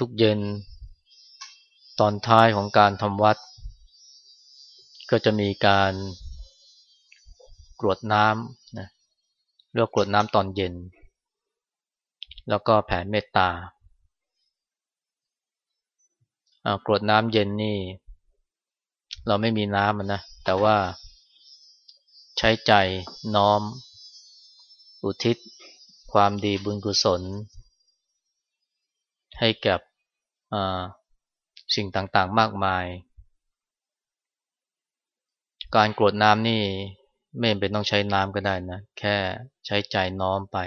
ทุกเย็น ตอนท้ายของการทำวัด ก็จะมีการกรวดน้ำนะเรียกกรวดน้ำตอนเย็น แล้วก็แผ่เมตตากรวดน้ำเย็นนี่ เราไม่มีน้ำนะ แต่ว่าใช้ใจน้อม อุทิศ ความดีบุญกุศล ให้กับ สิ่งต่างๆมากมาย การกรวดน้ำนี่ไม่เป็นต้องใช้น้ำก็ได้นะ แค่ใช้ใจน้อมไป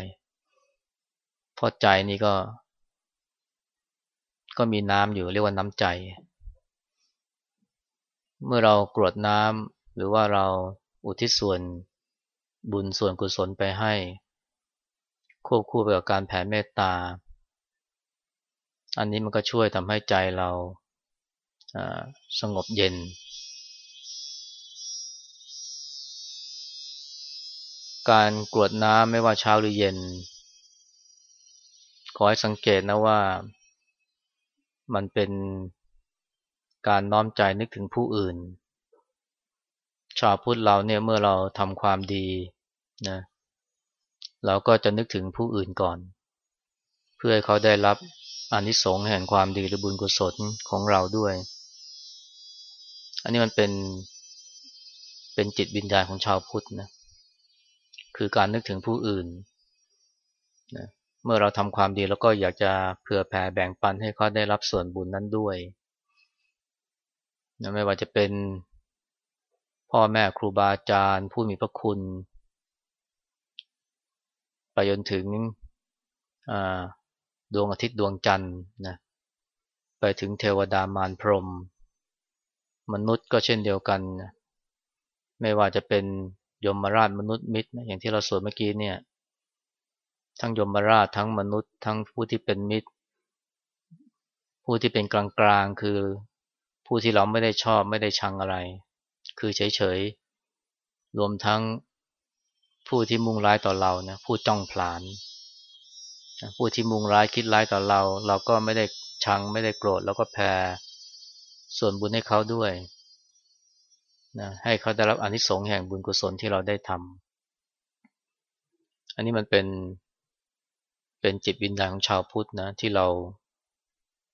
เพราะใจนี่ก็ ก็มีน้ำอยู่เรียกว่าน้ำใจ เมื่อเรากรวดน้ำหรือว่าเราอุทิศส่วนบุญส่วนกุศลไปให้ ควบคู่ไปกับการแผ่เมตตา อันนี้มันก็ช่วยทำให้ใจเราสงบเย็น การกรวดน้ำไม่ว่าเช้าหรือเย็น ขอให้สังเกตนะว่า มันเป็นการน้อมใจนึกถึงผู้อื่น ชาวพุทธเราเนี่ยเมื่อเราทำความดีนะเราก็จะนึกถึงผู้อื่นก่อน เพื่อให้เขาได้รับ อานิสงส์แห่งความดีหรือบุญกุศลของเราด้วย อันนี้มันเป็นเป็นจิตวิญญาณของชาวพุทธนะคือการนึกถึงผู้อื่นนะเมื่อเราทำความดีแล้วก็อยากจะเผื่อแผ่แบ่งปันให้เขาได้รับส่วนบุญนั้นด้วยนะไม่ว่าจะเป็นพ่อแม่ครูบาอาจารย์ผู้มีพระคุณ ไปจนถึง ดวงอาทิตย์ดวงจันทร์นะไปถึงเทวดามารพรหมมนุษย์ก็เช่นเดียวกันไม่ว่าจะเป็นยมราชมนุษย์มิตรอย่างที่เราสวดเมื่อกี้เนี่ยทั้งยมราชทั้งมนุษย์ ทั้งผู้ที่เป็นมิตร ผู้ที่เป็นกลางๆคือผู้ที่เราไม่ได้ชอบไม่ได้ชังอะไร คือเฉยๆรวมทั้งผู้ที่มุ่งร้ายต่อเรานะผู้จ้องผลาน ผู้ที่มุ่งร้ายคิดร้ายต่อเรา เราก็ไม่ได้ชังไม่ได้โกรธแล้วก็แพ้ส่วนบุญให้เขาด้วยนะให้เขาได้รับอนิสงส์แห่งบุญกุศลที่เราได้ทำอันนี้มันเป็นเป็นจิตวิญญาณของชาวพุทธนะที่เรา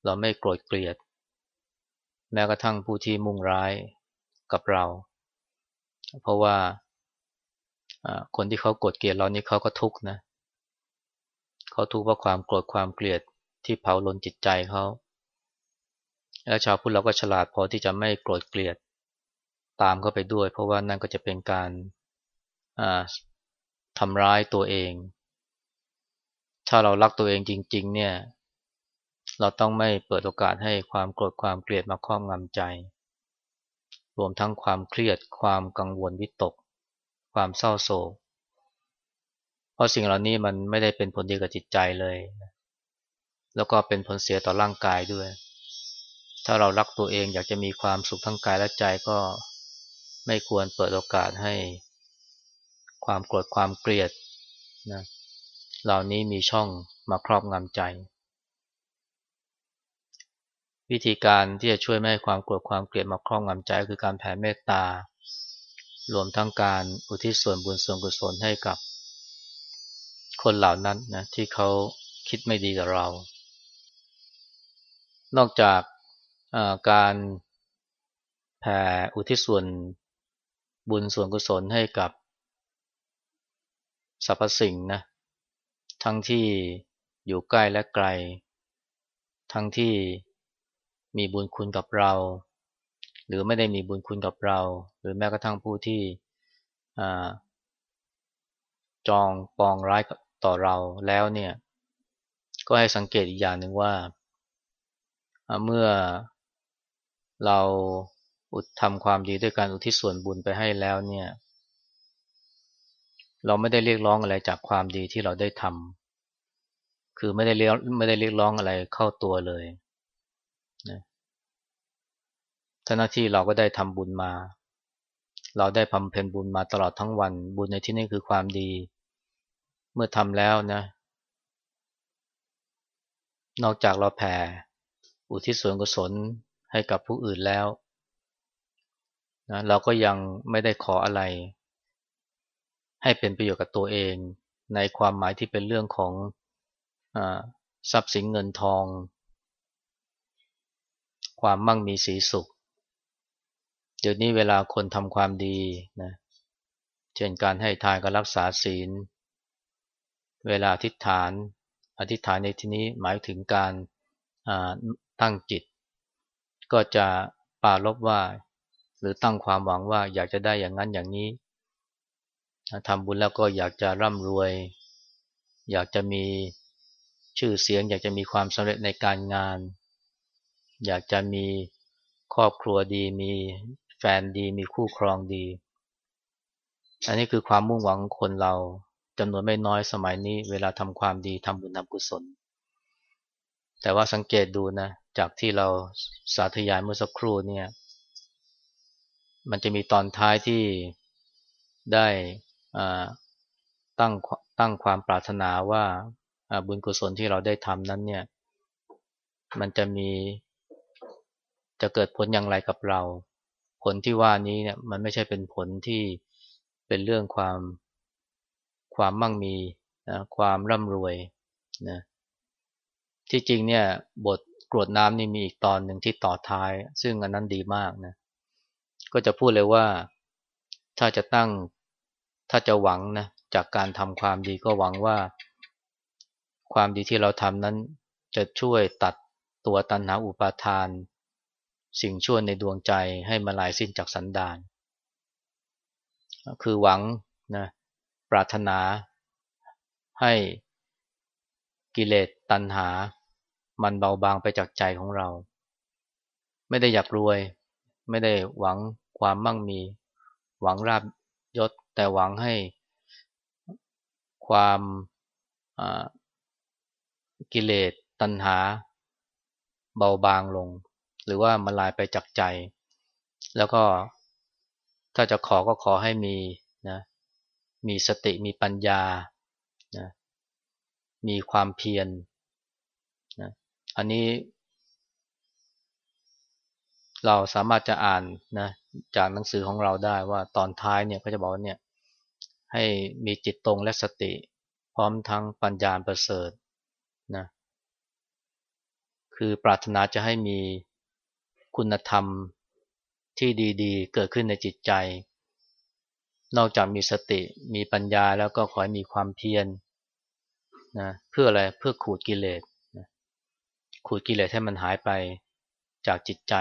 เราไม่โกรธเกลียด แม้กระทั่งผู้ที่มุ่งร้ายกับเรา เพราะว่าคนที่เขาโกรธเกลียดเรานี่เขาก็ทุกข์นะเขาทุกข์เพราะความโกรธความเกลียดที่เผาลนจิตใจเขาและชาวพุทธเราก็ฉลาดพอที่จะไม่โกรธเกลียดตามเข้าไปด้วย เพราะว่านั่นก็จะเป็นการทำร้ายตัวเอง ถ้าเรารักตัวเองจริง ๆ เนี่ย เราต้องไม่เปิดโอกาสให้ความโกรธความเกลียดมาครอบงำใจ รวมทั้งความเครียด ความกังวลวิตก ความเศร้าโศก เพราะสิ่งเหล่านี้มันไม่ได้เป็นผลดีกับจิตใจเลย แล้วก็เป็นผลเสียต่อร่างกายด้วย ถ้าเรารักตัวเองอยากจะมีความสุขทั้งกายและใจก็ไม่ควรเปิดโอกาสให้ ความโกรธความเกลียดนะเหล่านี้มีช่องมาครอบงำใจ วิธีการที่จะช่วยไม่ให้ความโกรธความเกลียดมาครอบงำใจคือการแผ่เมตตารวมทั้งการอุทิศส่วนบุญส่วนกุศลให้กับ คนเหล่านั้นนะที่เขาคิดไม่ดีกับเรา นอกจากการแผ่อุทิศส่วนบุญส่วนกุศลให้กับสรรพสิ่งนะทั้งที่อยู่ใกล้และไกล ทั้งที่มีบุญคุณกับเรา หรือไม่ได้มีบุญคุณกับเรา หรือแม้กระทั่งผู้ที่จองปองร้าย ต่อเราแล้วเนี่ย ก็ให้สังเกตอีกอย่างหนึ่งว่า เมื่อเราอุดทำความดีด้วยการอุทิศส่วนบุญไปให้แล้วเนี่ย เราไม่ได้เรียกร้องอะไรจากความดีที่เราได้ทำคือไม่ได้เรียกไม่ได้เรียกร้องอะไรเข้าตัวเลยนะหน้าที่เราก็ได้ทำบุญมา เราได้พำเพ็ญบุญมาตลอดทั้งวัน บุญในที่นี้คือความดี เมื่อทำแล้วนะ นอกจากเราแผ่ อุทิศส่วนกุศลให้กับผู้อื่นแล้วนะเราก็ยังไม่ได้ขออะไร ให้เป็นประโยชน์กับตัวเอง ในความหมายที่เป็นเรื่องของอทรัพย์สินเงินทอง ความมั่งมีสีสุข เดี๋ยวนี้เวลาคนทำความดีนะเช่นการให้ทานการรักษาศีล เวลาอธิษฐาน อธิษฐานในที่นี้หมายถึงการตั้งจิต ก็จะปาลบว่า หรือตั้งความหวังว่าอยากจะได้อย่างนั้นอย่างนี้ทำบุญแล้วก็อยากจะร่ำรวย อยากจะมีชื่อเสียง อยากจะมีความสำเร็จในการงาน อยากจะมีครอบครัวดีมีแฟนดีมีคู่ครองดี อันนี้คือความมุ่งหวังของคนเรา จำนวนไม่น้อยสมัยนี้ เวลาทำความดีทำบุญทำกุศล แต่ว่าสังเกตดูนะ จากที่เราสาธยายเมื่อสักครู่เนี่ย มันจะมีตอนท้ายที่ได้ตั้งตั้งความปรารถนาว่าบุญกุศลที่เราได้ทำนั้นเนี่ย มันจะมีจะเกิดผลอย่างไรกับเรา ผลที่ว่านี้เนี่ยมันไม่ใช่เป็นผลที่เป็นเรื่องความ ความมั่งมีนะความร่ำรวยนะที่จริงเนี่ยบทกรวดน้ำนี่มีอีกตอนหนึ่งที่ต่อท้าย ซึ่งอันนั้นดีมากนะก็จะพูดเลยว่าถ้าจะตั้งถ้าจะหวังนะจากการทำความดีก็หวังว่า ความดีที่เราทำนั้น จะช่วยตัดตัวตันหาอุปาทาน สิ่งชั่วในดวงใจให้มาลายสิ้นจากสันดานคือหวังนะ ปรารถนา ให้กิเลสตัณหา มันเบาบางไปจากใจของเรา ไม่ได้อยากรวย ไม่ได้หวังความมั่งมี หวังราบยศ แต่หวังให้ความกิเลสตัณหา เบาบางลง หรือว่ามันลายไปจากใจ แล้วก็ถ้าจะขอก็ขอให้มีนะ มีสติมีปัญญานะมีความเพียรนะอันนี้ เราสามารถจะอ่านนะจากหนังสือของเราได้ว่าตอนท้ายเนี่ยก็จะบอกว่าเนี่ยให้มีจิตตรงและสติ พร้อมทั้งปัญญาประเสริฐนะคือปรารถนาจะให้มีคุณธรรมที่ดีๆ เกิดขึ้นในจิตใจ นอกจากมีสติมีปัญญาแล้วก็ขอให้มีความเพียรนะเพื่ออะไรเพื่อขูดกิเลสนะขูดกิเลสให้มันหายไปจากจิตใจ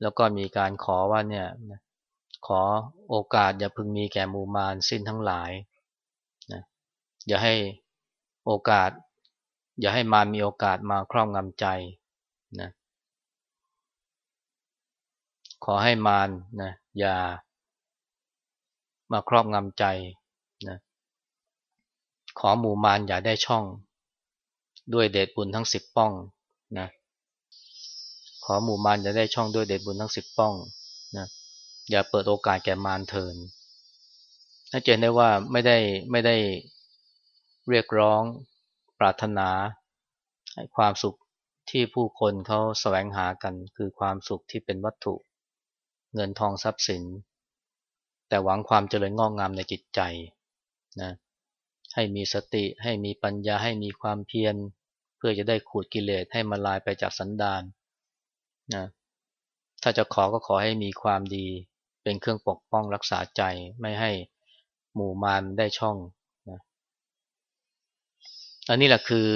แล้วก็มีการขอว่าเนี่ยขอโอกาสอย่าพึงมีแก่มูมานสิ้นทั้งหลายนะอย่าให้โอกาส อย่าให้มามีโอกาสมาครอบงำใจนะขอให้มารนะอย่า มาครอบงำใจนะขอหมู่มารอย่าได้ช่อง ด้วยเดชบุญทั้งสิบป้องนะขอหมู่มารอย่าได้ช่องด้วยเดชบุญทั้งสิบป้องนะอย่าเปิดโอกาสแก่มารเถินน่าเจนได้ว่าไม่ได้ไม่ได้เรียกร้องปรารถนาความสุขที่ผู้คนเขาแสวงหากัน คือความสุขที่เป็นวัตถุ เงินทองทรัพย์สิน แต่หวังความเจริญงอกงามในจิตใจนะให้มีสติให้มีปัญญาให้มีความเพียร เพื่อจะได้ขูดกิเลสให้มาลายไปจากสันดานนะถ้าจะขอก็ขอให้มีความดีเป็นเครื่องปกป้องรักษาใจไม่ให้หมู่มารได้ช่องนะอันนี้แหละคือ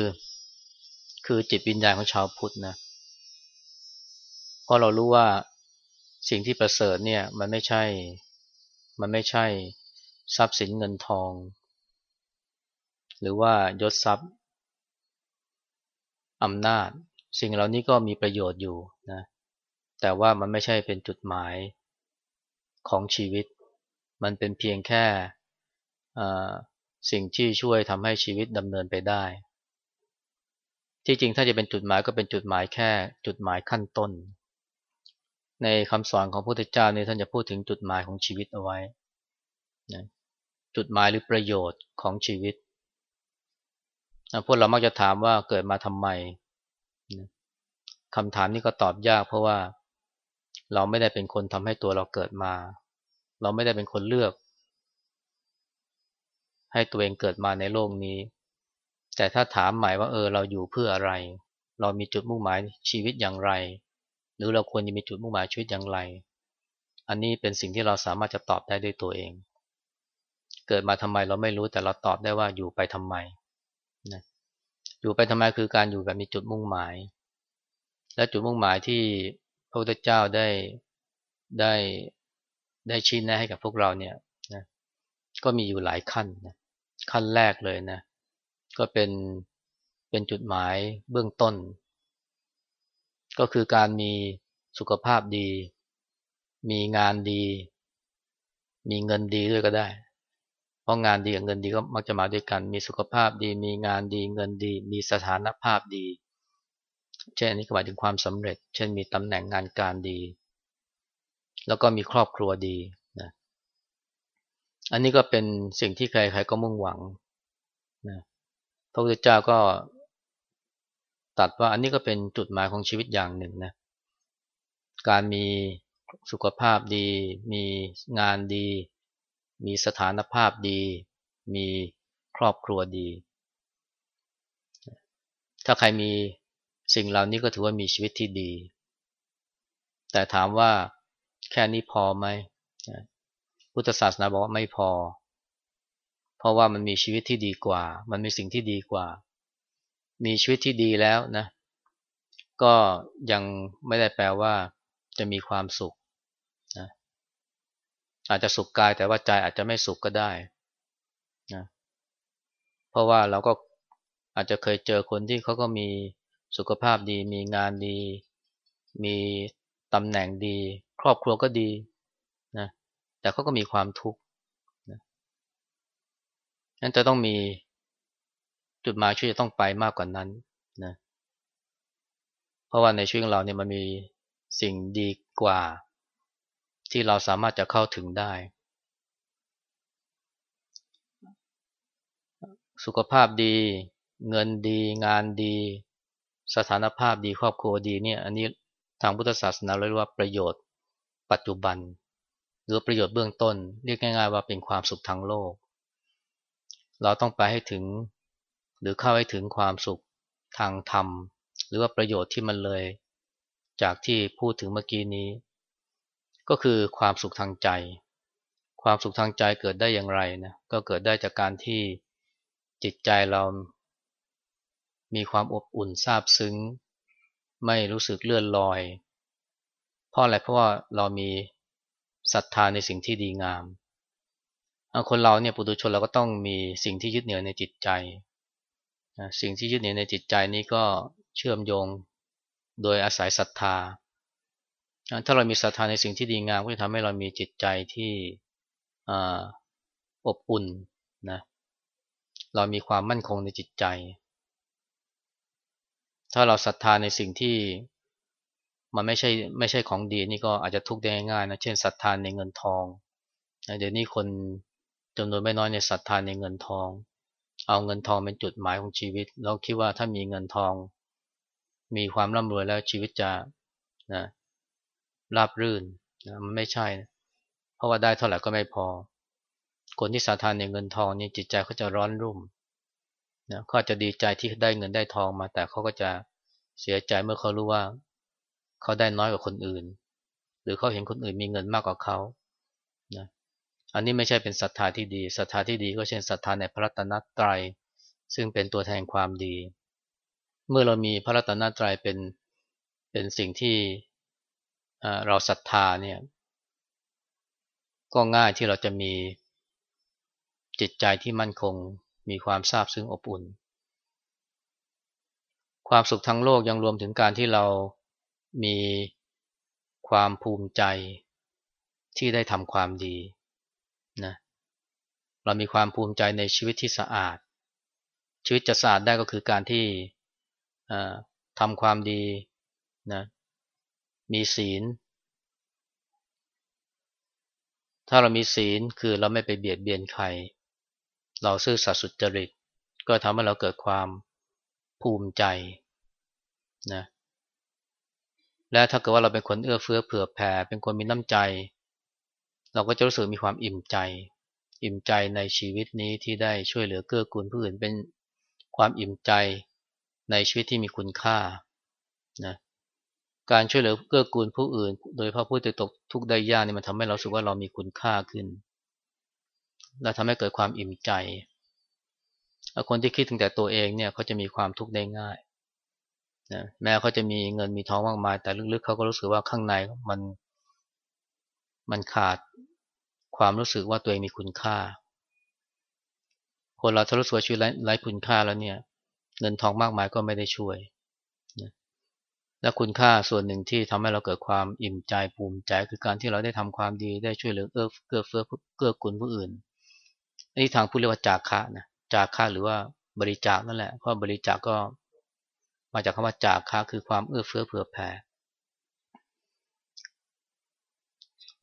คือจิตวิญญาณของชาวพุทธนะเพราะเรารู้ว่าสิ่งที่ประเสริฐเนี่ยมันไม่ใช่ มันไม่ใช่ทรัพย์สินเงินทอง หรือว่ายศทรัพย์อำนาจ สิ่งเหล่านี้ก็มีประโยชน์อยู่นะแต่ว่ามันไม่ใช่เป็นจุดหมายของชีวิต มันเป็นเพียงแค่สิ่งที่ช่วยทำให้ชีวิตดำเนินไปได้ ที่จริงถ้าจะเป็นจุดหมายก็เป็นจุดหมายแค่จุดหมายขั้นต้น ในคำสอนของพระพุทธเจ้านี่ท่านจะพูดถึงจุดหมายของชีวิตเอาไว้นะจุดหมายหรือประโยชน์ของชีวิตพวกเรามักจะถามว่าเกิดมาทำไมคำถามนี้ก็ตอบยาก เพราะว่าเราไม่ได้เป็นคนทำให้ตัวเราเกิดมา เราไม่ได้เป็นคนเลือก ให้ตัวเองเกิดมาในโลกนี้ แต่ถ้าถามหมายว่าเออเราอยู่เพื่ออะไร เรามีจุดมุ่งหมายชีวิตอย่างไร หรือเราควรจะมีจุดมุ่งหมายชีวิตอย่างไร อันนี้เป็นสิ่งที่เราสามารถจะตอบได้ด้วยตัวเอง เกิดมาทำไมเราไม่รู้แต่เราตอบได้ว่าอยู่ไปทำไมนะอยู่ไปทำไมคือการอยู่แบบมีจุดมุ่งหมาย และจุดมุ่งหมายที่พระพุทธเจ้าได้ได้ได้ชี้แนะให้กับพวกเราเนี่ยนะก็มีอยู่หลายขั้นนะขั้นแรกเลยนะ ก็เป็นเป็นจุดหมายเบื้องต้น ก็คือการมีสุขภาพดี มีงานดี มีเงินดีด้วยก็ได้ เพราะงานดีกับเงินดีก็มักจะมาด้วยกัน มีสุขภาพดี มีงานดี เงินดี มีสถานภาพดี เช่นอันนี้ก็หมายถึงความสำเร็จ เช่นมีตำแหน่งงานการดี แล้วก็มีครอบครัวดีนะอันนี้ก็เป็นสิ่งที่ใครๆก็มุ่งหวังนะพระพุทธเจ้าก็ ตัดว่าอันนี้ก็เป็นจุดหมายของชีวิตอย่างหนึ่งนะการมีสุขภาพดี มีงานดี มีสถานภาพดี มีครอบครัวดี ถ้าใครมีสิ่งเหล่านี้ก็ถือว่ามีชีวิตที่ดี แต่ถามว่าแค่นี้พอไหมพุทธศาสนาบอกว่าไม่พอ เพราะว่ามันมีชีวิตที่ดีกว่า มันมีสิ่งที่ดีกว่า มีชีวิตที่ดีแล้วนะ ก็ยังไม่ได้แปลว่าจะมีความสุขนะอาจจะสุขกายแต่ว่าใจอาจจะไม่สุขก็ได้นะเพราะว่าเราก็อาจจะเคยเจอคนที่เขาก็มีสุขภาพดี มีงานดี มีตำแหน่งดี ครอบครัวก็ดีนะแต่เขาก็มีความทุกข์นะนั้นจะต้องมี จุดหมายที่จะต้องไปมากกว่านั้นนะเพราะว่าในชีวิตของเราเนี่ยมันมีสิ่งดีกว่า ที่เราสามารถจะเข้าถึงได้ สุขภาพดี เงินดี งานดี สถานภาพดีครอบครัวดีเนี่ย อันนี้ทางพุทธศาสนาเรียกว่าประโยชน์ปัจจุบัน หรือประโยชน์เบื้องต้น เรียกง่าย ๆ ว่าเป็นความสุขทางโลก เราต้องไปให้ถึง หรือเข้าให้ถึงความสุขทางธรรม หรือว่าประโยชน์ที่มันเลย จากที่พูดถึงเมื่อกี้นี้ ก็คือความสุขทางใจ ความสุขทางใจเกิดได้อย่างไรนะก็เกิดได้จากการที่จิตใจเรามีความอบอุ่นซาบซึ้ง ไม่รู้สึกเลื่อนลอย เพราะอะไรเพราะว่าเรามีศรัทธาในสิ่งที่ดีงามคนเราเนี่ยปุถุชนเราก็ต้องมีสิ่งที่ยึดเหนี่ยวในจิตใจ สิ่งที่ยึดเหนี่ยวในจิตใจนี้ก็เชื่อมโยงโดยอาศัยศรัทธา ถ้าเรามีศรัทธาในสิ่งที่ดีงามก็จะทำให้เรามีจิตใจที่อบอุ่นนะเรามีความมั่นคงในจิตใจ ถ้าเราศรัทธาในสิ่งที่มันไม่ใช่ไม่ใช่ของดีนี่ก็อาจจะทุกข์ได้ง่ายนะเช่นศรัทธาในเงินทองเดี๋ยวนี้คนจำนวนไม่น้อยในศรัทธาในเงินทอง เอาเงินทองเป็นจุดหมายของชีวิต เราคิดว่าถ้ามีเงินทอง มีความร่ำรวยแล้วชีวิตจะนะราบรื่นนะมันไม่ใช่เพราะว่าได้เท่าไหร่ก็ไม่พอ คนที่ศรัทธาในเงินทองนี่จิตใจเขาจะร้อนรุ่มนะเขาจะดีใจที่ได้เงินได้ทองมา แต่เขาก็จะเสียใจเมื่อเขารู้ว่า เขาได้น้อยกว่าคนอื่น หรือเขาเห็นคนอื่นมีเงินมากกว่าเขานะ อันนี้ไม่ใช่เป็นศรัทธาที่ดีศรัทธาที่ดีก็เช่นศรัทธาในพระรัตนตรัย ซึ่งเป็นตัวแทนความดี เมื่อเรามีพระรัตนตรัยเป็นเป็นสิ่งที่เราศรัทธาเนี่ยก็ง่ายที่เราจะมีจิตใจที่มั่นคงมีความซาบซึ้งอบอุ่น ความสุขทั้งโลกยังรวมถึงการที่เรามีความภูมิใจที่ได้ทำความดี นะเรามีความภูมิใจในชีวิตที่สะอาด ชีวิตจะสะอาดได้ก็คือการที่ทำความดีนะมีศีล ถ้าเรามีศีลคือเราไม่ไปเบียดเบียนใคร เราซื่อสัตย์สุจริต ก็ทำให้เราเกิดความภูมิใจนะและถ้าเกิดว่าเราเป็นคนเอื้อเฟื้อเผื่อแผ่เป็นคนมีน้ำใจ เราก็จะรู้สึกมีความอิ่มใจ อิ่มใจในชีวิตนี้ที่ได้ช่วยเหลือเกื้อกูลผู้อื่นเป็นความอิ่มใจในชีวิตที่มีคุณค่านะการช่วยเหลือเกื้อกูลผู้อื่น โดยพระผู้ที่ตกทุกได้ยากนี่มันทำให้เราสึกว่าเรามีคุณค่าขึ้น และทำให้เกิดความอิ่มใจ คนที่คิดถึงแต่ตัวเองเนี่ยเขาจะมีความทุกข์ได้ง่ายนะแม้เขาจะมีเงินมีทองมากมาย แต่ลึกๆเขาก็รู้สึกว่าข้างในมัน มันขาด ความรู้สึกว่าตัวเองมีคุณค่า คนเราถ้ารู้สึกว่าชีวิตไร้คุณค่าแล้วเนี่ย เงินทองมากมายก็ไม่ได้ช่วยนะและคุณค่าส่วนหนึ่งที่ทำให้เราเกิดความอิ่มใจภูมิใจคือการที่เราได้ทำความดีได้ช่วยเหลือเอื้อเกื้อเฟื้อเกื้อกูลผู้อื่นนี่ทางผู้เรียกว่าจาคะนะจาคะหรือว่าบริจาคนั่นแหละเพราะบริจาคก็มาจากคำว่าจาคะคือความเอื้อเฟื้อเผื่อแผ่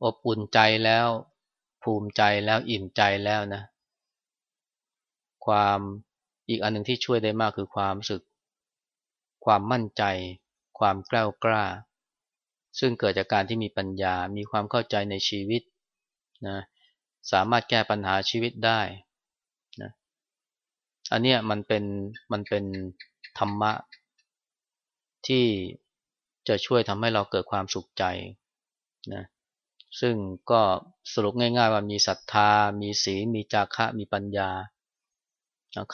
อบอุ่นใจแล้ว ภูมิใจแล้วอิ่มใจแล้วนะ ความอีกอันหนึ่งที่ช่วยได้มากคือความรู้สึก ความมั่นใจ ความกล้ากล้า ซึ่งเกิดจากการที่มีปัญญา มีความเข้าใจในชีวิตนะสามารถแก้ปัญหาชีวิตได้นะอันนี้มันเป็นมันเป็นธรรมะ ที่จะช่วยทำให้เราเกิดความสุขใจนะ ซึ่งก็สรุปง่าย ๆ ว่ามีศรัทธา มีศีลมีจาคะ มีปัญญา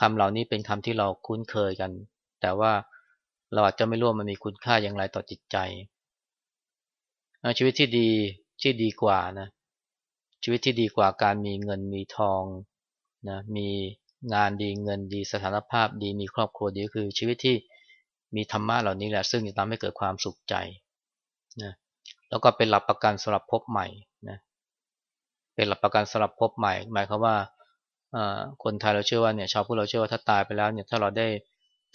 คำเหล่านี้เป็นคำที่เราคุ้นเคยกัน แต่ว่าเราอาจจะไม่รู้มันมีคุณค่าอย่างไรต่อจิตใจ ชีวิตที่ดีที่ดีกว่านะชีวิตที่ดีกว่าการมีเงินมีทองนะมีงานดีเงินดีสถานภาพดีมีครอบครัวดีคือชีวิตที่มีธรรมะเหล่านี้แหละซึ่งจะทำให้เกิดความสุขใจ แล้วก็เป็นหลักประกันสำหรับพบใหม่นะเป็นหลักประกันสำหรับพบใหม่ หมายความว่าคนไทยเราเชื่อว่าเนี่ยชาวพุทธเราเชื่อว่าถ้าตายไปแล้วเนี่ยถ้าเราได้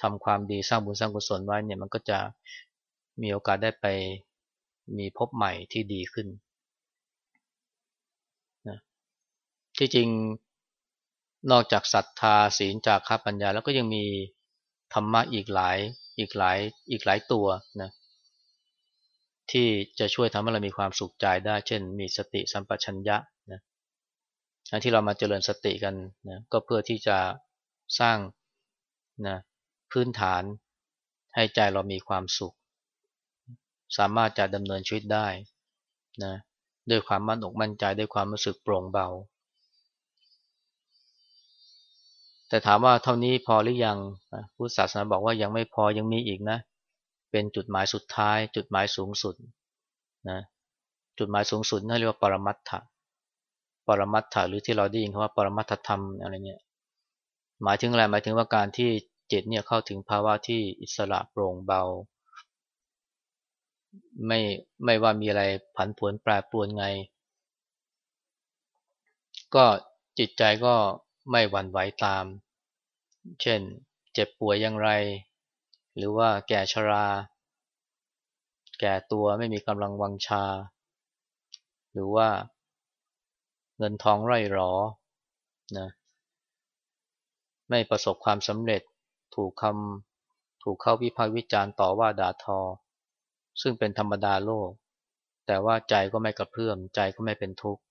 ทำความดีสร้างบุญสร้างกุศลไว้เนี่ยมันก็จะมีโอกาสได้ไปมีพบใหม่ที่ดีขึ้นนะที่จริงนอกจากศรัทธาศีลจากข้าปัญญา แล้วก็ยังมีธรรมะอีกหลายอีกหลายอีกหลายตัวนะ ที่จะช่วยทำให้เรามีความสุขใจได้ เช่น มีสติสัมปชัญญะนะที่เรามาเจริญสติกันนะก็เพื่อที่จะสร้างนะพื้นฐานให้ใจเรามีความสุข สามารถจะดำเนินชีวิตได้นะด้วยความมั่นอกมั่นใจด้วยความรู้สึกโปร่งเบา แต่ถามว่าเท่านี้พอหรือยังพุทธศาสนาบอกว่ายังไม่พอยังมีอีกนะเเป็นจุดหมายสุดท้าย จุดหมายสูงสุดนะจุดหมายสูงสุดนั่นเรียกว่าปรมัตถะปรมัตถะหรือที่เราได้ยินคำว่าปรมัตถธรรมอะไรเนี่ยหมายถึงอะไรหมายถึงว่าการที่จิตเนี่ยเข้าถึงภาวะที่อิสระโปร่งเบา ไม่ไม่ว่ามีอะไรผันผวนแปรปรวนไง ก็จิตใจก็ไม่หวั่นไหวตาม เช่น เจ็บป่วยอย่างไร หรือว่าแก่ชรา แก่ตัวไม่มีกำลังวังชา หรือว่าเงินทองไร่หรอนะไม่ประสบความสำเร็จถูกคำถูกเข้าวิพากษ์วิจารณ์ต่อว่าด่าทอ ซึ่งเป็นธรรมดาโลก แต่ว่าใจก็ไม่กระเพื่อมใจก็ไม่เป็นทุกข์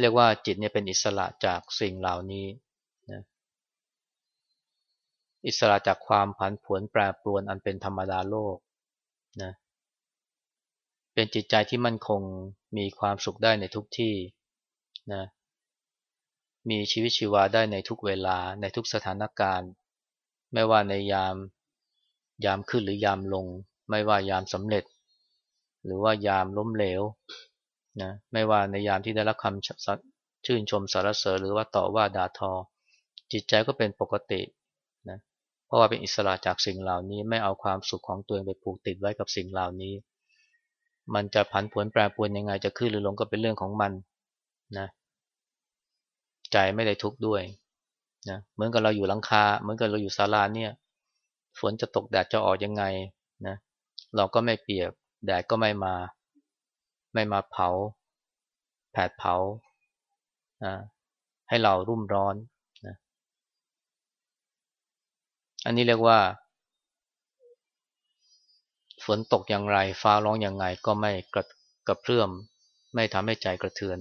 เรียกว่าจิตเนี่ยเป็นอิสระจากสิ่งเหล่านี้ อิสระจากความผันผวนแปรปรวนอันเป็นธรรมดาโลกนะเป็นจิตใจที่มั่นคงมีความสุขได้ในทุกที่นะมีชีวิตชีวาได้ในทุกเวลาในทุกสถานการณ์ ไม่ว่าในยามยามขึ้นหรือยามลง ไม่ว่ายามสำเร็จ หรือว่ายามล้มเหลวนะไม่ว่าในยามที่ได้รับคำชื่นชมสารเสริญหรือว่าต่อว่าด่าทอ จิตใจก็เป็นปกตินะเราะว่าเป็นอิสระจากสิ่งเหล่านี้ไม่เอาความสุขของตัวเองไปผูกติดไว้กับสิ่งเหล่านี้ มันจะผันผวนแปรปรวนยังไงจะขึ้นหรือลงก็เป็นเรื่องของมันนะใจไม่ได้ทุกข์ด้วยนะเหมือนกับเราอยู่หลังคา เหมือนกับเราอยู่ศาลาเนี่ยฝนจะตกแดดจะออกยังไงนะเราก็ไม่เปียกแดดก็ไม่มา ไม่มาเผา แผดเผาให้เรารุ่มร้อนนะ อันนี้เรียกว่า ฝนตกอย่างไร ฟ้าร้องอย่างไงก็ไม่กระกระเพื่อม ไม่ทำให้ใจกระเทือน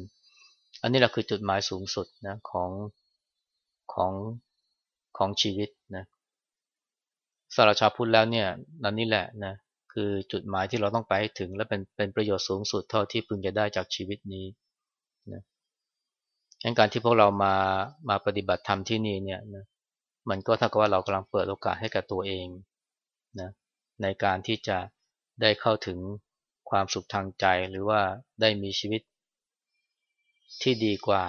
อันนี้แหละคือจุดหมายสูงสุดนะของของของชีวิตนะสารชาพูดแล้วเนี่ยนั่นนี่แหละนะคือจุดหมายที่เราต้องไปให้ถึง และเป็นเป็นประโยชน์สูงสุดเท่าที่พึงจะได้จากชีวิตนี้นะการที่พวกเรามามาปฏิบัติธรรมที่นี่เนี่ยนะ มันก็เท่ากับว่าเรากำลังเปิดโอกาสให้กับตัวเองนะในการที่จะได้เข้าถึงความสุขทางใจหรือว่าได้มีชีวิตที่ดีกว่า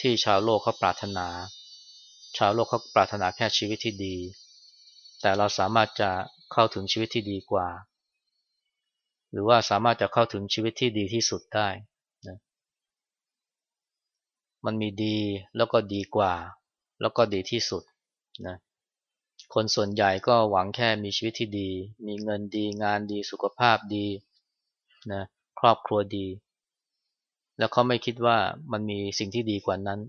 ที่ชาวโลกเขาปรารถนา ชาวโลกเขาปรารถนาแค่ชีวิตที่ดี แต่เราสามารถจะเข้าถึงชีวิตที่ดีกว่า หรือว่าสามารถจะเข้าถึงชีวิตที่ดีที่สุดได้ มันมีดีแล้วก็ดีกว่า แล้วก็ดีที่สุดนะคนส่วนใหญ่ก็หวังแค่มีชีวิตที่ดี มีเงินดีงานดีสุขภาพดีนะครอบครัวดี แล้วเขาไม่คิดว่ามันมีสิ่งที่ดีกว่านั้น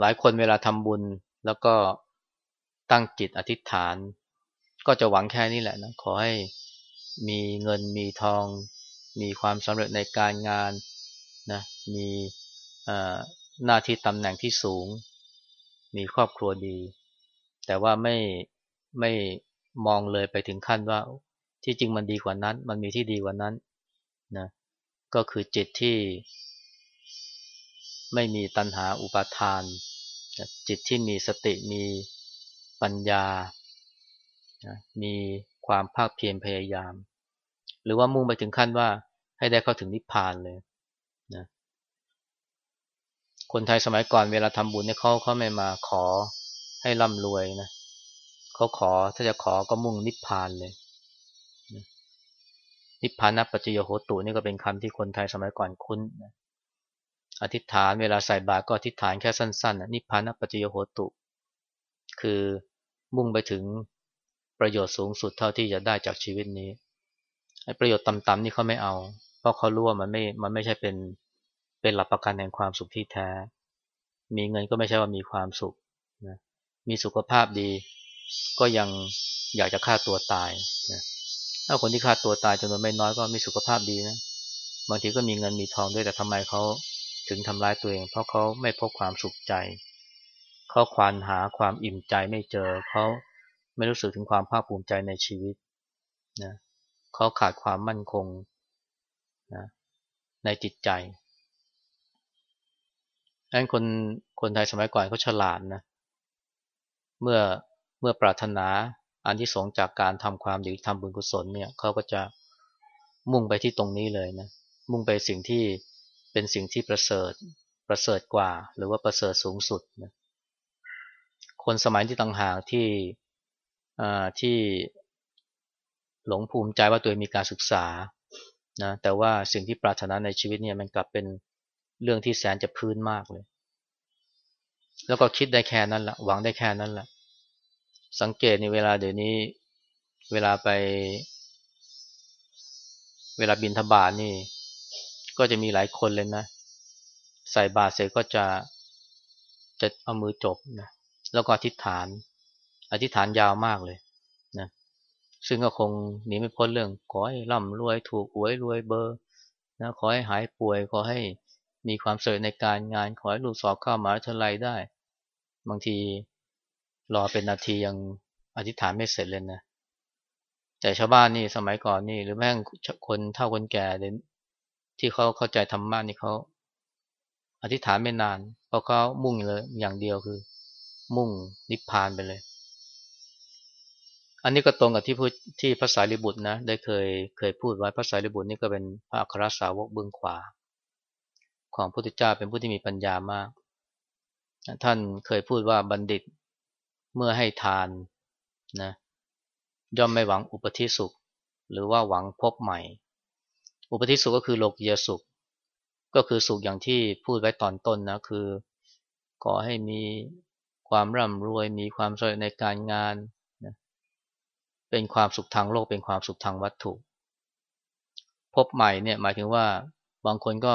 หลายคนเวลาทำบุญแล้วก็ตั้งจิตอธิษฐาน ก็จะหวังแค่นี้แหละนะขอให้มีเงินมีทอง มีความสำเร็จในการงานนะมีหน้าที่ตำแหน่งที่สูง มีครอบครัวดี แต่ว่าไม่ไม่มองเลยไปถึงขั้นว่าที่จริงมันดีกว่านั้น มันมีที่ดีกว่านั้นนะก็คือจิตที่ไม่มีตัณหาอุปาทาน จิตที่มีสติมีปัญญา มีความภาคเพียรพยายาม หรือว่ามุ่งไปถึงขั้นว่าให้ได้เข้าถึงนิพพานเลยนะคนไทยสมัยก่อนเวลาทำบุญเนี่ยเขาเขาไม่มาขอให้ร่ำรวยนะเขาขอถ้าจะขอก็มุ่งนิพพานเลยนิพพานัปัจจโยโหตุนี่ก็เป็นคำที่คนไทยสมัยก่อนคุ้นนะอธิษฐานเวลาใส่บาตรก็อธิษฐานแค่สั้นๆนิพพานัปัจจโยโหตุ คือมุ่งไปถึงประโยชน์สูงสุดเท่าที่จะได้จากชีวิตนี้ ประโยชน์ต่ำๆนี่เขาไม่เอา เพราะเขารู้ว่ามันไม่ มันไม่ใช่เป็น เป็นหลักประกันแห่งความสุขที่แท้ มีเงินก็ไม่ใช่ว่ามีความสุขนะมีสุขภาพดี ก็ยังอยากจะฆ่าตัวตายนะถ้าคนที่ฆ่าตัวตายจำนวนไม่น้อยก็มีสุขภาพดีนะ บางทีก็มีเงินมีทองด้วยแต่ทำไมเขาถึงทำร้ายตัวเอง เพราะเขาไม่พบความสุขใจ เขาควานหาความอิ่มใจไม่เจอ เขาไม่รู้สึกถึงความภาคภูมิใจในชีวิตนะเขาขาดความมั่นคงนะในจิตใจดังนั้นคนคนไทยสมัยก่อนเขาฉลาดนะ เมื่อเมื่อปรารถนาอันที่สงจากการทำความดีทำบุญกุศลเนี่ยเขาก็จะมุ่งไปที่ตรงนี้เลยนะ มุ่งไปสิ่งที่เป็นสิ่งที่ประเสริฐประเสริฐกว่า หรือว่าประเสริฐสูงสุดนะคนสมัยที่ต่างหากที่ที่ หลงภูมิใจว่าตัวเองมีการศึกษานะแต่ว่าสิ่งที่ปรารถนาในชีวิตเนี่ยมันกลับเป็นเรื่องที่แสนจะพื้นมากเลย แล้วก็คิดได้แค่นั้นละหวังได้แค่นั้นละสังเกตในเวลาเดี๋ยวนี้ เวลาไป เวลาบินทบาทนี่ ก็จะมีหลายคนเลยนะ ใส่บาตรเสร็จก็จะจะเอามือจบนะแล้วก็อธิษฐาน อธิษฐานยาวมากเลย ซึ่งก็คงหนีไม่พ้นเรื่องขอให้ร่ำรวยถูกหวยรวยเบอร์นะขอให้หายป่วยขอให้มีความสำเร็จในการงาน ขอให้ลูกสอบเข้ามหาวิทยาลัยได้ บางทีรอเป็นนาทียังอธิษฐานไม่เสร็จเลยนะแต่ชาวบ้านนี่สมัยก่อนนี่ หรือแม่งคนเท่าคนแก่เนที่เขาเข้าใจธรรมะนี่เขาอธิษฐานไม่นานเพราะเขามุ่งเลยอย่างเดียวคือ มุ่งนิพพานไปเลย อันนี้ก็ตรงกับที่พูดที่พระสารีบุตรนะ ได้เคยเคยพูดไว้พระสารีบุตรนี่ก็เป็นพระอัครสาวกเบื้องขวา ของพระพุทธเจ้าเป็นผู้ที่มีปัญญามาก ท่านเคยพูดว่าบัณฑิตเมื่อให้ทานนะย่อมไม่หวังอุปธิสุข หรือว่าหวังพบใหม่ อุปธิสุขก็คือโลกียสุข ก็คือสุขอย่างที่พูดไว้ตอนต้นนะคือขอให้มีความร่ำรวยมีความสำเร็จในการงาน เป็นความสุขทางโลกเป็นความสุขทางวัตถุ พบใหม่เนี่ยหมายถึงว่าบางคนก็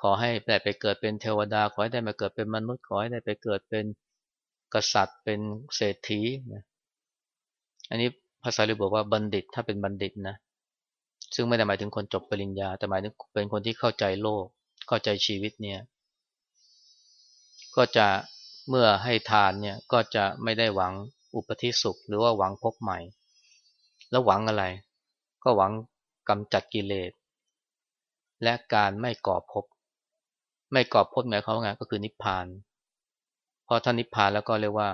ขอให้ได้ไปเกิดเป็นเทวดา ขอให้ได้มาเกิดเป็นมนุษย์ขอให้ได้ไปเกิดเป็นกษัตริย์ เป็นเศรษฐีนะอันนี้ภาษาลิบอกว่าบัณฑิตถ้าเป็นบัณฑิตนะซึ่งไม่ได้หมายถึงคนจบปริญญา แต่หมายถึงเป็นคนที่เข้าใจโลก เข้าใจชีวิตเนี่ย ก็จะเมื่อให้ทานเนี่ยก็จะไม่ได้หวัง อุปธิสุข หรือว่าหวังพบใหม่ แล้วหวังอะไร ก็หวังกำจัดกิเลสและการไม่ก่อภพไม่ก่อภพหมายความว่าไงก็คือนิพพานพอท่านนิพพานแล้วก็เรียกว่า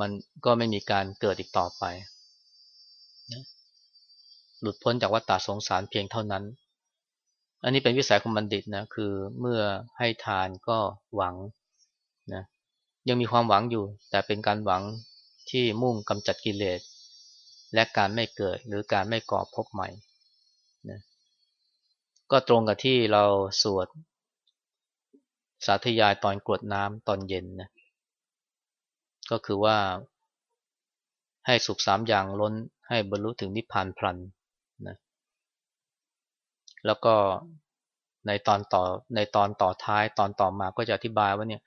มันก็ไม่มีการเกิดอีกต่อไป หลุดพ้นจากวัฏฏะสงสารเพียงเท่านั้น อันนี้เป็นวิสัยของบัณฑิตนะคือเมื่อให้ทานก็หวังนะยังมีความหวังอยู่ แต่เป็นการหวัง ที่มุ่งกำจัดกิเลส และการไม่เกิดหรือการไม่ก่อพบใหม่นะก็ตรงกับที่เราสวดสาธยายตอนกรวดน้ำตอนเย็นนะก็คือว่าให้สุขสามอย่างล้นให้บรรลุถึงนิพพานพลันนะแล้วก็ในตอนต่อในตอนต่อท้ายตอนต่อมาก็จะอธิบายว่าเนี่ย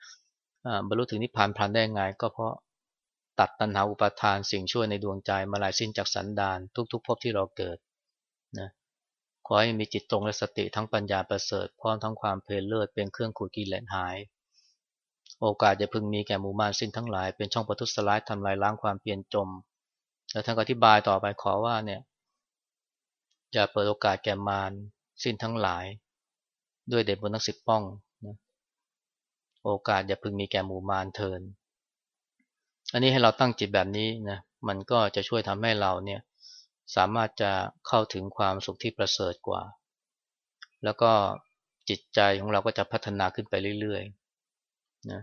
บรรลุถึงนิพพานพลันได้ไง ก็เพราะ ตัดตัณหาอุปาทานสิ่งช่วยในดวงใจมาลายสิ้นจากสันดานทุกๆภพที่เราเกิดนะขอให้มีจิตตรงและสติทั้งปัญญาประเสริฐพร้อมทั้งความเพลิดเลิศเป็นเครื่องขูดกิเลสหาย โอกาสจะพึงมีแก่หมู่มารสิ้นทั้งหลายเป็นช่องประทุษร้ายทำลายล้างความเปลี่ยนจม แล้วท่านอธิบายต่อไปขอว่าเนี่ยจะเปิดโอกาสแก่มารสิ้นทั้งหลาย ด้วยเด็ดบนนักสิบป้องนะโอกาสจะพึงมีแก่หมู่มารเทิน อันนี้ให้เราตั้งจิตแบบนี้นะมันก็จะช่วยทำให้เราเนี่ยสามารถจะเข้าถึงความสุขที่ประเสริฐกว่า แล้วก็จิตใจของเราก็จะพัฒนาขึ้นไปเรื่อยๆนะ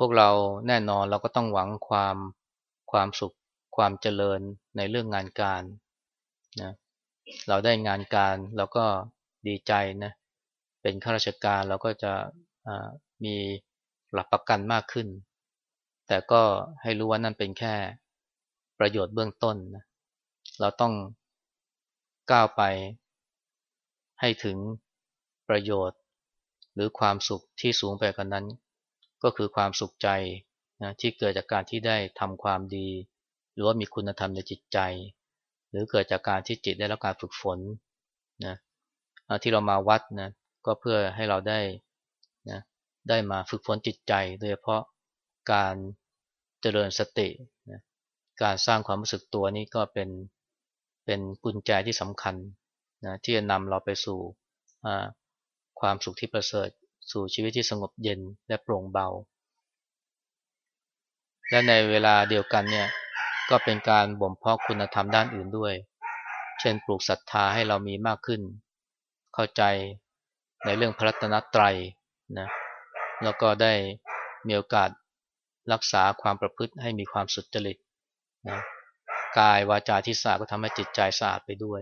พวกเราแน่นอนเราก็ต้องหวังความความสุขความเจริญในเรื่องงานการนะเราได้งานการเราก็ดีใจนะเป็นข้าราชการเราก็จะมีหลักประกันมากขึ้น แต่ก็ให้รู้ว่านั่นเป็นแค่ประโยชน์เบื้องต้นนะเราต้องก้าวไปให้ถึงประโยชน์ หรือความสุขที่สูงไปกว่านั้น ก็คือความสุขใจนะที่เกิดจากการที่ได้ทำความดี หรือว่ามีคุณธรรมในจิตใจ หรือเกิดจากการที่จิตได้รับการฝึกฝนนะที่เรามาวัดนะก็เพื่อให้เราได้นะได้มาฝึกฝนจิตใจ โดยเฉพาะ การเจริญสตินะการสร้างความรู้สึกตัวนี้ก็เป็นเป็นกุญแจที่สำคัญนะที่จะนำเราไปสู่ความสุขที่ประเสริฐ สู่ชีวิตที่สงบเย็นและโปร่งเบา และในเวลาเดียวกันเนี่ยก็เป็นการบ่มเพาะคุณธรรมด้านอื่นด้วย เช่นปลูกศรัทธาให้เรามีมากขึ้น เข้าใจในเรื่องพระรัตนตรัยนะแล้วก็ได้มีโอกาส รักษาความประพฤติให้มีความสุจริตนะกายวาจาที่สะอาดก็ทำให้จิตใจสะอาดไปด้วย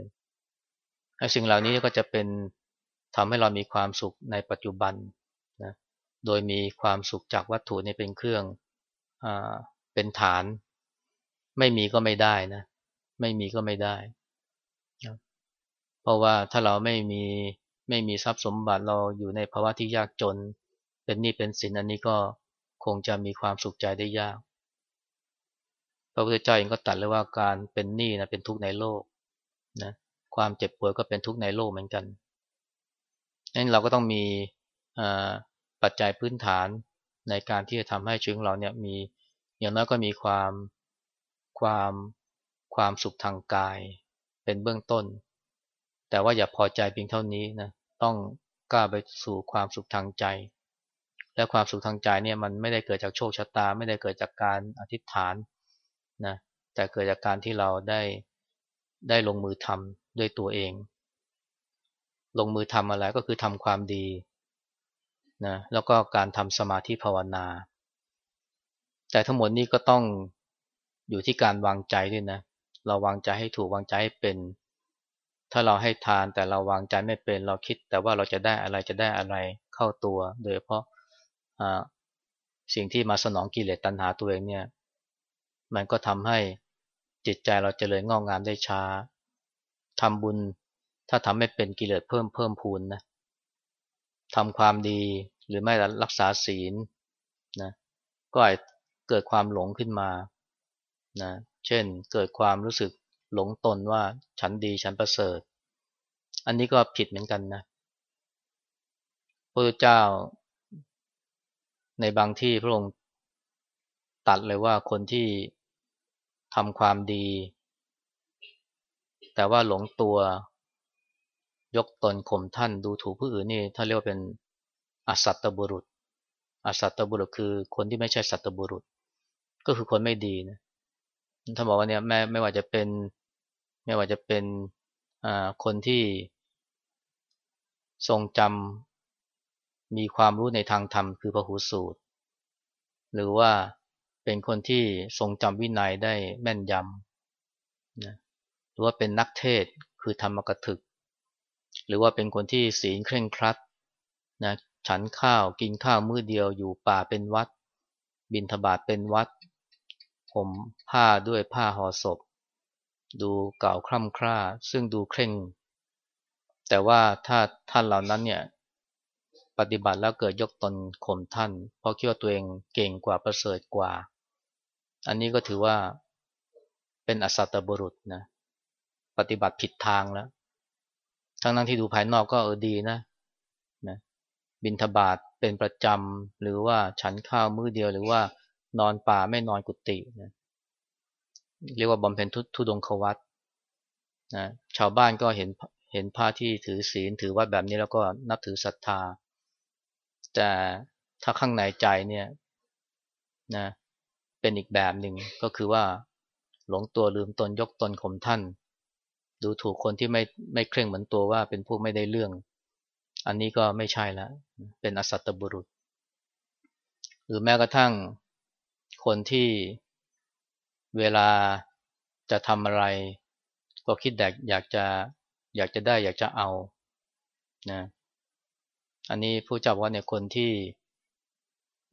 ไอ้สิ่งเหล่านี้ก็จะเป็นทำให้เรามีความสุขในปัจจุบันนะโดยมีความสุขจากวัตถุนี่เป็นเครื่องอเป็นฐาน ไม่มีก็ไม่ได้นะ ไม่มีก็ไม่ได้นะเพราะว่าถ้าเราไม่มีไม่มีทรัพย์สมบัติเราอยู่ในภาวะที่ยากจน เป็นหนี้เป็นสินอันนี้ก็ คงจะมีความสุขใจได้ยาก พระพุทธเจ้าเองก็ตัดเลยว่าการเป็นหนี้นะเป็นทุกข์ในโลกนะความเจ็บป่วยก็เป็นทุกข์ในโลกเหมือนกันนั้นเราก็ต้องมีปัจจัยพื้นฐานในการที่จะทำให้ชีวิตเราเนี่ยมีอย่างน้อยก็มีความความความสุขทางกาย เป็นเบื้องต้น แต่ว่าอย่าพอใจเพียงเท่านี้นะต้องกล้าไปสู่ความสุขทางใจ และความสุขทางใจเนี่ยมันไม่ได้เกิดจากโชคชะตา ไม่ได้เกิดจากการอธิษฐานนะแต่เกิดจากการที่เราได้ได้ลงมือทำด้วยตัวเอง ลงมือทำอะไรก็คือทำความดีนะแล้วก็การทำสมาธิภาวนา แต่ทั้งหมดนี้ก็ต้องอยู่ที่การวางใจด้วยนะ เราวางใจให้ถูกวางใจให้เป็น ถ้าเราให้ทานแต่เราวางใจไม่เป็น เราคิดแต่ว่าเราจะได้อะไรจะได้อะไรเข้าตัว โดยเพราะ สิ่งที่มาสนองกิเลสตัณหาตัวเองเนี่ย มันก็ทำให้จิตใจเราเจริญงอกงามได้ช้าทำบุญถ้าทำให้เป็นกิเลสเพิ่มเพิ่มพูนนะทำความดีหรือไม่รักษาศีลนะก็อาจเกิดความหลงขึ้นมานะเช่นเกิดความรู้สึกหลงตนว่าฉันดีฉันประเสริฐ อันนี้ก็ผิดเหมือนกันนะพระเจ้า ในบางที่พระองค์ตัดเลยว่าคนที่ทำความดี แต่ว่าหลงตัวยกตนข่มท่านดูถูกผู้อื่นนี่ถ้าเรียกว่าเป็นอสัตตบุรุษ อสัตตบุรุษคือคนที่ไม่ใช่สัตตบุรุษ ก็คือคนไม่ดีนะถ้าบอกว่าเนี่ยแม่ไม่ว่าจะเป็นไม่ว่าจะเป็นคนที่ทรงจำ มีความรู้ในทางธรรมคือพหูสูตร หรือว่าเป็นคนที่ทรงจำวินัยได้แม่นยำนะหรือว่าเป็นนักเทศคือธรรมกถึก หรือว่าเป็นคนที่ศีลเคร่งครัดนะฉันข้าวกินข้าวมื้อเดียวอยู่ป่าเป็นวัด บินทบาทเป็นวัดผมผ้าด้วยผ้าห่อศพ ดูเก่าคร่ำคร่าซึ่งดูเคร่ง แต่ว่าถ้าท่านเหล่านั้นเนี่ย ปฏิบัติแล้วเกิดยกตนข่มท่าน เพราะคิดว่าตัวเองเก่งกว่าประเสริฐกว่า อันนี้ก็ถือว่าเป็นอสัตตบุรุษนะปฏิบัติผิดทางแล้ว ทั้งนั้นที่ดูภายนอกก็เออดีนะนะบินทบาทเป็นประจำหรือว่าฉันข้าวมื้อเดียวหรือว่านอนป่าไม่นอนกุฏินะเรียกว่าบำเพ็ญทุดงควัตนะชาวบ้านก็เห็นเห็นพระที่ถือศีลถือวัดแบบนี้แล้วก็นับถือศรัทธา แต่ถ้าข้างในใจเนี่ยนะเป็นอีกแบบหนึ่งก็คือว่าหลงตัวลืมตนยกตนข่มท่าน ดูถูกคนที่ไม่ไม่เคร่งเหมือนตัวว่าเป็นพวกไม่ได้เรื่อง อันนี้ก็ไม่ใช่ล้วเป็นอสัตตบุรุษ หรือแม้กระทั่งคนที่เวลาจะทำอะไร ก็คิดแต่อยากจะอยากจะได้อยากจะเอานะ อันนี้ผู้จับว่าเนี่ยคนที่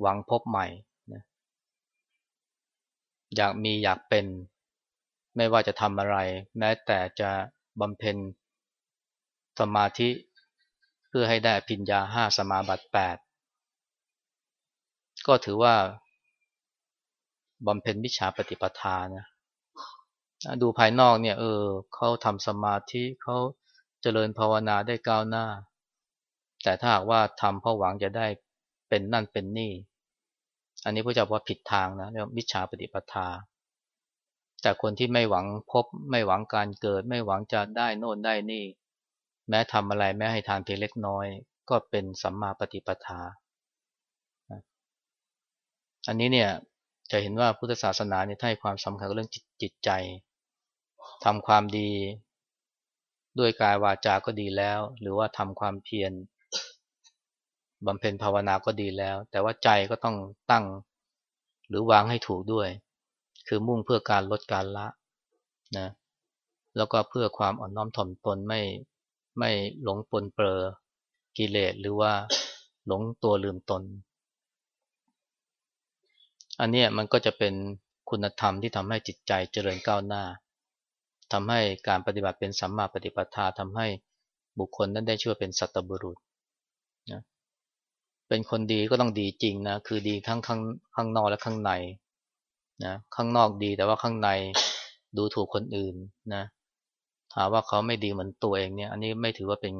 หวังพบใหม่นะอยากมีอยากเป็น ไม่ว่าจะทำอะไร แม้แต่จะบำเพ็ญสมาธิเพื่อให้ได้พิญญาห้าสมาบัติแปดก็ถือว่าบำเพ็ญวิชาปฏิปทานะดูภายนอกเนี่ยเออเขาทำสมาธิเขาเจริญภาวนาได้ก้าวหน้า แต่ถ้าหากว่าทำเพราะหวังจะได้เป็นนั่นเป็นนี่ อันนี้พระเจ้าว่าผิดทางนะเรียกวิชาปฏิปทา แต่คนที่ไม่หวังพบไม่หวังการเกิด ไม่หวังจะได้โน่นได้นี่ แม้ทำอะไรแม้ให้ทานเพียงเล็กน้อย ก็เป็นสัมมาปฏิปทา อันนี้เนี่ยจะเห็นว่าพุทธศาสนาเนี่ยให้ความสำคัญกับเรื่องจิตใจทำความดี ด้วยกายวาจาก็ดีแล้ว หรือว่าทำความเพียร บำเพ็ญภาวนาก็ดีแล้ว แต่ว่าใจก็ต้องตั้งหรือวางให้ถูกด้วย คือมุ่งเพื่อการลดการละนะแล้วก็เพื่อความอ่อนน้อมถ่อมตนไม่ไม่หลงปนเปลอกิเลสหรือว่าหลงตัวลืมตน อันนี้มันก็จะเป็นคุณธรรมที่ทำให้จิตใจเจริญก้าวหน้าทำให้การปฏิบัติเป็นสัมมาปฏิปทาทำให้บุคคลนั้นได้ชื่อเป็นสัตบุรุษนะ เป็นคนดีก็ต้องดีจริงนะ คือดีทั้งข้างข้างนอกและข้างในนะข้างนอกดีแต่ว่าข้างในดูถูกคนอื่นนะถามว่าเขาไม่ดีเหมือนตัวเองเนี่ย อันนี้ไม่ถือว่าเป็น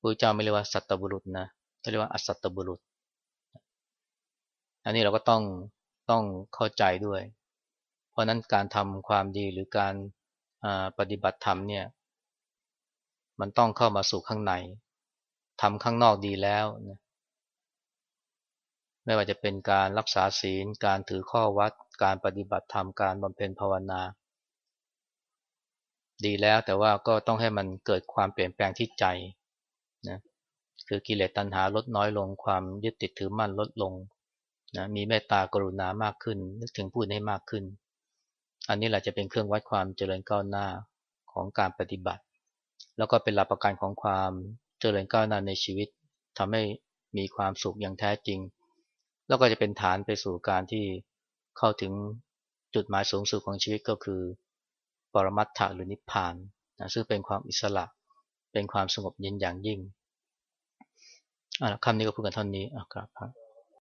พระเจ้าไม่เรียกว่าสัตบุรุษนะเรียกว่าอสัตบุรุษ อันนี้เราก็ต้องต้องเข้าใจด้วย เพราะนั้นการทำความดีหรือการปฏิบัติธรรมเนี่ย มันต้องเข้ามาสู่ข้างในทำข้างนอกดีแล้วนะ ไม่ว่าจะเป็นการรักษาศีล การถือข้อวัด การปฏิบัติธรรม การบำเพ็ญภาวนา ดีแล้วแต่ว่าก็ต้องให้มันเกิดความเปลี่ยนแปลงที่ใจนะคือกิเลสตัณหาลดน้อยลง ความยึดติดถือมั่นลดลงนะมีเมตตากรุณามากขึ้น นึกถึงผู้ให้มากขึ้น อันนี้แหละจะเป็นเครื่องวัดความเจริญก้าวหน้าของการปฏิบัติ แล้วก็เป็นหลักประกันของความเจริญก้าวหน้าในชีวิตทำให้มีความสุขอย่างแท้จริง แล้วก็จะเป็นฐานไปสู่การที่เข้าถึงจุดหมายสูงสุดของชีวิตก็คือ ปรมัตถะหรือนิพพานนะซึ่งเป็นความอิสระ เป็นความสงบเย็นอย่างยิ่งคำนี้ก็พูดกันเท่านี้ครับ